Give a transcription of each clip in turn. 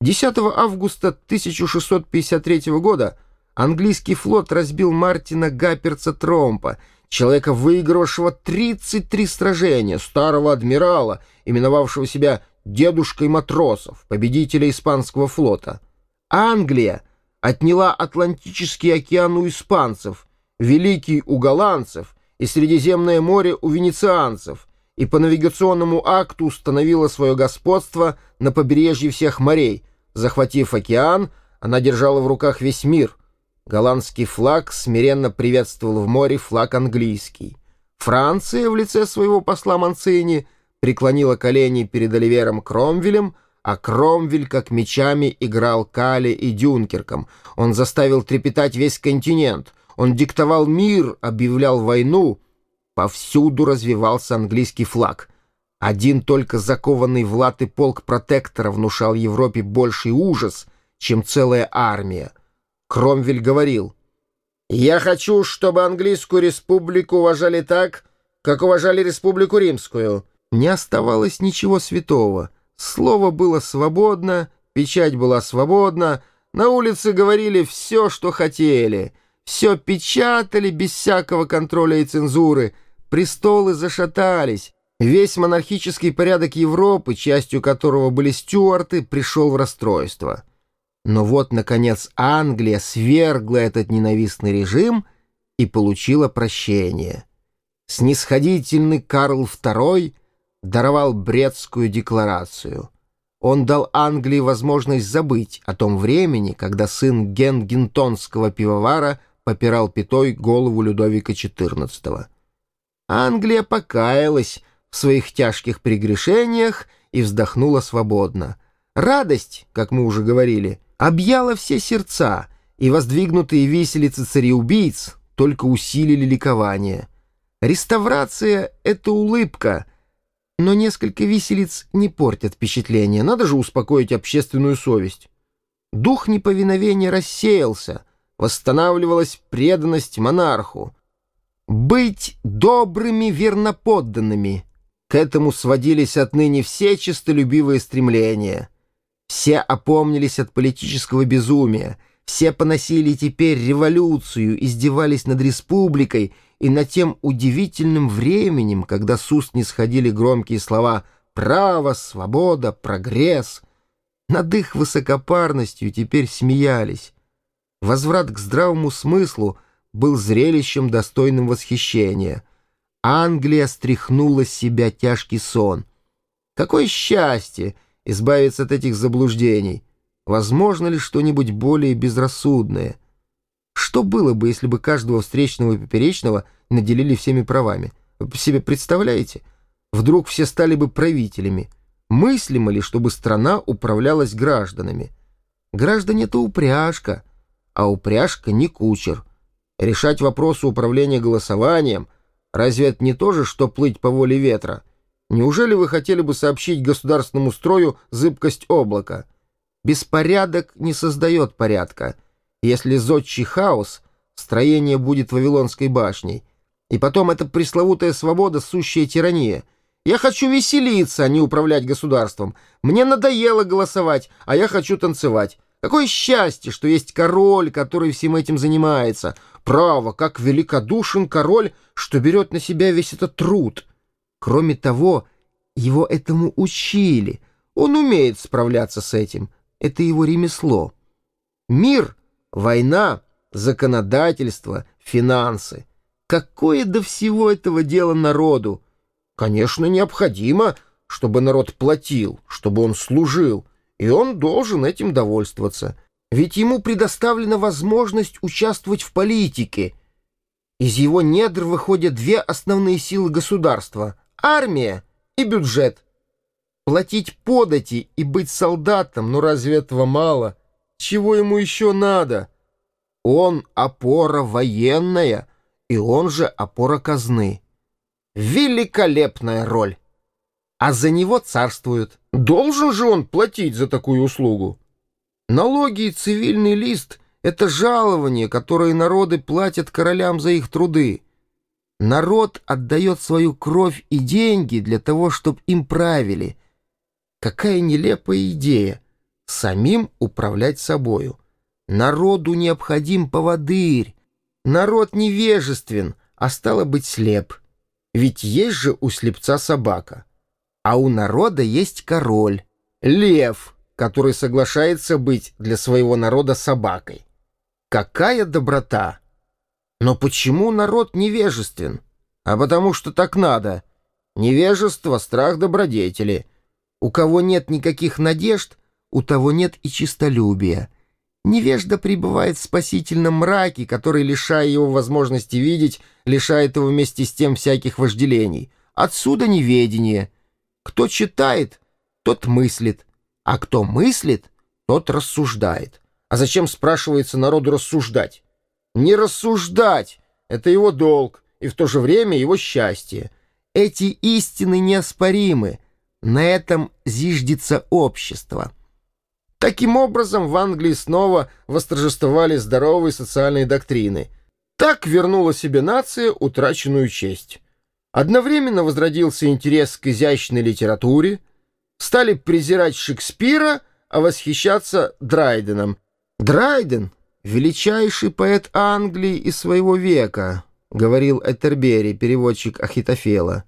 10 августа 1653 года английский флот разбил Мартина Гаперца Тромпа, человека, выигравшего 33 сражения, старого адмирала, именовавшего себя дедушкой матросов, победителя испанского флота. Англия отняла Атлантический океан у испанцев, Великий у голландцев и Средиземное море у венецианцев, и по навигационному акту установила свое господство на побережье всех морей. Захватив океан, она держала в руках весь мир. Голландский флаг смиренно приветствовал в море флаг английский. Франция в лице своего посла Манцини преклонила колени перед Оливером Кромвелем, а Кромвель как мечами играл Кале и Дюнкерком. Он заставил трепетать весь континент. Он диктовал мир, объявлял войну — Повсюду развивался английский флаг. Один только закованный в латы полк протектора внушал Европе больший ужас, чем целая армия. Кромвель говорил, «Я хочу, чтобы английскую республику уважали так, как уважали республику римскую». Не оставалось ничего святого. Слово было свободно, печать была свободна, на улице говорили все, что хотели, все печатали без всякого контроля и цензуры — Престолы зашатались. Весь монархический порядок Европы, частью которого были стюарты, пришел в расстройство. Но вот, наконец, Англия свергла этот ненавистный режим и получила прощение. Снисходительный Карл II даровал Бретскую декларацию. Он дал Англии возможность забыть о том времени, когда сын генгентонского пивовара попирал пятой голову Людовика XIV. Англия покаялась в своих тяжких прегрешениях и вздохнула свободно. Радость, как мы уже говорили, объяла все сердца, и воздвигнутые виселицы цареубийц только усилили ликование. Реставрация — это улыбка, но несколько виселиц не портят впечатление, надо же успокоить общественную совесть. Дух неповиновения рассеялся, восстанавливалась преданность монарху, быть добрыми верноподданными. К этому сводились отныне все честолюбивые стремления. Все опомнились от политического безумия, все поносили теперь революцию, издевались над республикой и над тем удивительным временем, когда с уст не сходили громкие слова «право», «свобода», «прогресс». Над их высокопарностью теперь смеялись. Возврат к здравому смыслу — был зрелищем, достойным восхищения. Англия стряхнула с себя тяжкий сон. Какое счастье избавиться от этих заблуждений! Возможно ли что-нибудь более безрассудное? Что было бы, если бы каждого встречного и поперечного наделили всеми правами? Вы себе представляете? Вдруг все стали бы правителями. Мыслимо ли, чтобы страна управлялась гражданами? Граждане — это упряжка, а упряжка не кучер. Решать вопросы управления голосованием — разве это не то же, что плыть по воле ветра? Неужели вы хотели бы сообщить государственному строю зыбкость облака? Беспорядок не создает порядка. Если зодчий хаос, строение будет Вавилонской башней. И потом эта пресловутая свобода — сущая тирания. Я хочу веселиться, а не управлять государством. Мне надоело голосовать, а я хочу танцевать. Какое счастье, что есть король, который всем этим занимается. Право, как великодушен король, что берет на себя весь этот труд. Кроме того, его этому учили. Он умеет справляться с этим. Это его ремесло. Мир, война, законодательство, финансы. Какое до всего этого дела народу? Конечно, необходимо, чтобы народ платил, чтобы он служил, и он должен этим довольствоваться — ведь ему предоставлена возможность участвовать в политике. Из его недр выходят две основные силы государства — армия и бюджет. Платить подати и быть солдатом, ну разве этого мало? Чего ему еще надо? Он опора военная, и он же опора казны. Великолепная роль! А за него царствуют. Должен же он платить за такую услугу? Налоги и цивильный лист — это жалование, которое народы платят королям за их труды. Народ отдает свою кровь и деньги для того, чтобы им правили. Какая нелепая идея! самим управлять собою. Народу необходим поводырь. Народ невежествен, а стало быть слеп. Ведь есть же у слепца собака. А у народа есть король, лев, который соглашается быть для своего народа собакой. Какая доброта! Но почему народ невежествен? А потому что так надо. Невежество — страх добродетели. У кого нет никаких надежд, у того нет и чистолюбия. Невежда пребывает в спасительном мраке, который, лишая его возможности видеть, лишает его вместе с тем всяких вожделений. Отсюда неведение. Кто читает, тот мыслит, а кто мыслит, тот рассуждает. А зачем, спрашивается, народу рассуждать? Не рассуждать — это его долг, и в то же время его счастье. Эти истины неоспоримы. На этом зиждется общество. Таким образом, в Англии снова восторжествовали здоровые социальные доктрины. Так вернула себе нация утраченную честь. Одновременно возродился интерес к изящной литературе, стали презирать Шекспира, а восхищаться Драйденом. Драйден — величайший поэт Англии и своего века, — говорил Этербери, переводчик Ахитофела.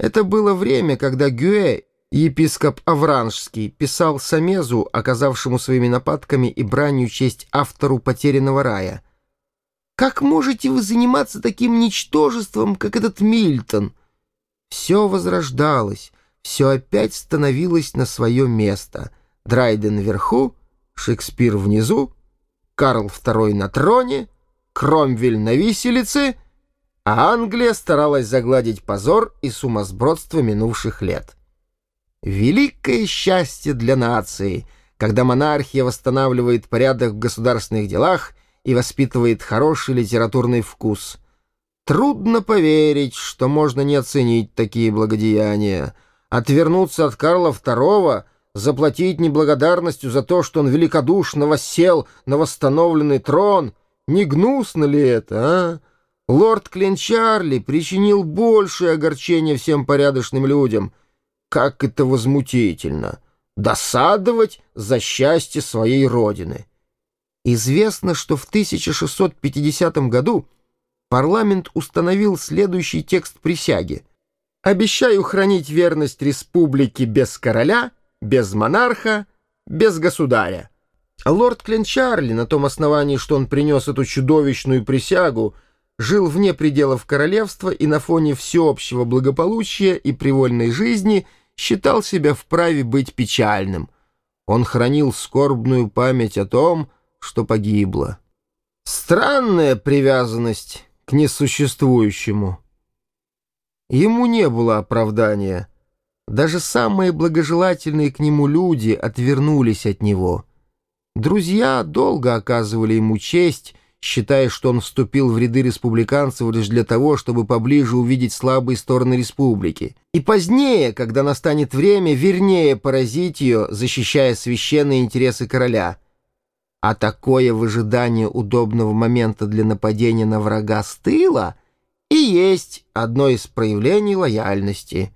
Это было время, когда Гюэ Епископ Авранжский писал Самезу, оказавшему своими нападками и бранью честь автору «Потерянного рая». «Как можете вы заниматься таким ничтожеством, как этот Мильтон?» Все возрождалось, все опять становилось на свое место. Драйден вверху, Шекспир внизу, Карл II на троне, Кромвель на виселице, а Англия старалась загладить позор и сумасбродство минувших лет. Великое счастье для нации, когда монархия восстанавливает порядок в государственных делах и воспитывает хороший литературный вкус. Трудно поверить, что можно не оценить такие благодеяния. Отвернуться от Карла II, заплатить неблагодарностью за то, что он великодушно воссел на восстановленный трон. Не гнусно ли это, а? Лорд Кленчарли причинил большее огорчение всем порядочным людям — как это возмутительно! Досадовать за счастье своей родины. Известно, что в 1650 году парламент установил следующий текст присяги. «Обещаю хранить верность республике без короля, без монарха, без государя». Лорд Кленчарли, на том основании, что он принес эту чудовищную присягу, жил вне пределов королевства и на фоне всеобщего благополучия и привольной жизни – считал себя вправе быть печальным. Он хранил скорбную память о том, что погибло. Странная привязанность к несуществующему. Ему не было оправдания. Даже самые благожелательные к нему люди отвернулись от него. Друзья долго оказывали ему честь, считая, что он вступил в ряды республиканцев лишь для того, чтобы поближе увидеть слабые стороны республики. И позднее, когда настанет время, вернее поразить ее, защищая священные интересы короля. А такое выжидание удобного момента для нападения на врага с тыла и есть одно из проявлений лояльности.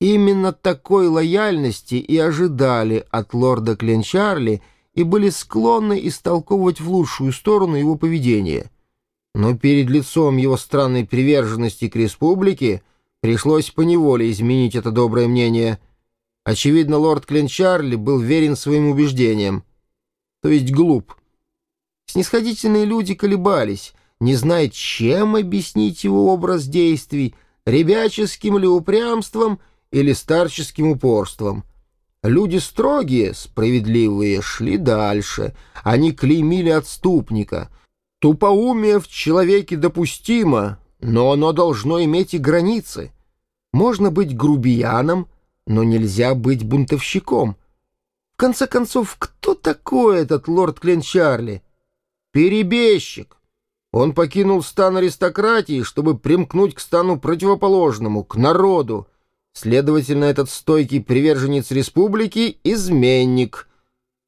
Именно такой лояльности и ожидали от лорда Кленчарли – и были склонны истолковывать в лучшую сторону его поведение. Но перед лицом его странной приверженности к республике пришлось поневоле изменить это доброе мнение. Очевидно, лорд Кленчарли был верен своим убеждениям, то есть глуп. Снисходительные люди колебались, не зная, чем объяснить его образ действий, ребяческим ли упрямством или старческим упорством — Люди строгие, справедливые, шли дальше. Они клеймили отступника. Тупоумие в человеке допустимо, но оно должно иметь и границы. Можно быть грубияном, но нельзя быть бунтовщиком. В конце концов, кто такой этот лорд Кленчарли? Перебежчик. Он покинул стан аристократии, чтобы примкнуть к стану противоположному, к народу. Следовательно, этот стойкий приверженец республики — изменник.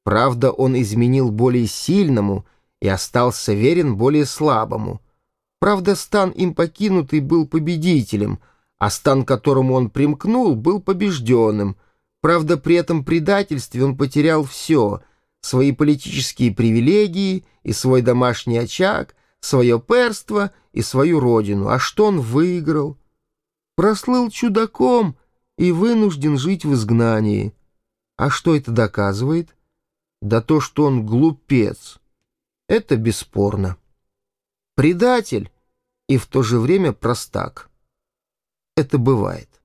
Правда, он изменил более сильному и остался верен более слабому. Правда, стан им покинутый был победителем, а стан, к которому он примкнул, был побежденным. Правда, при этом предательстве он потерял все — свои политические привилегии и свой домашний очаг, свое перство и свою родину. А что он выиграл? Прослыл чудаком и вынужден жить в изгнании. А что это доказывает? Да то, что он глупец. Это бесспорно. Предатель и в то же время простак. Это бывает.